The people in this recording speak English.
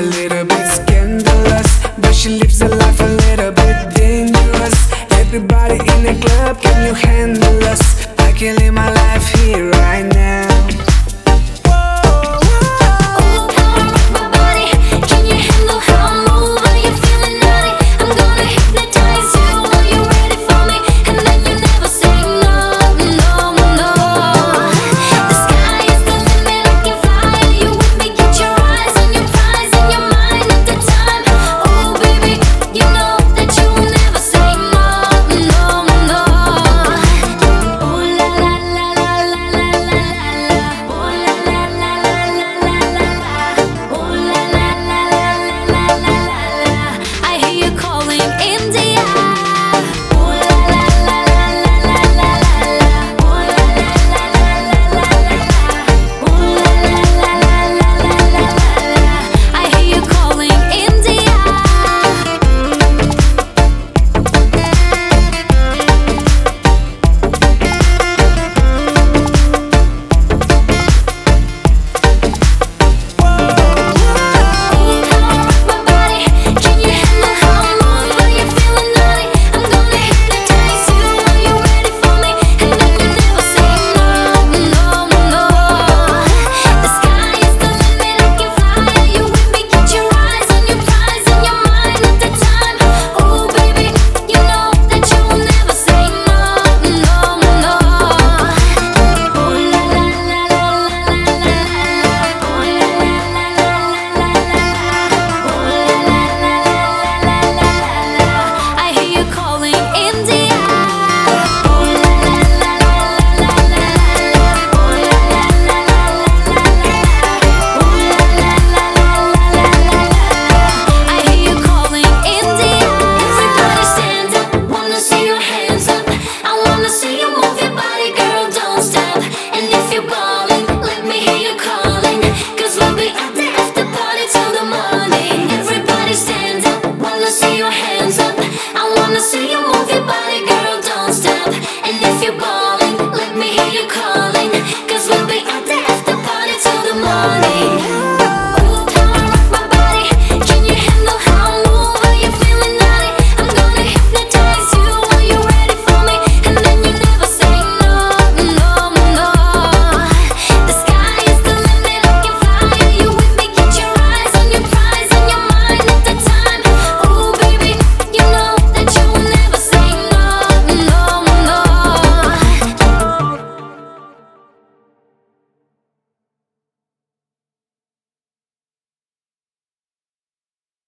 a little bit scandalous But she lives a life a little bit dangerous. Everybody in the club, can you handle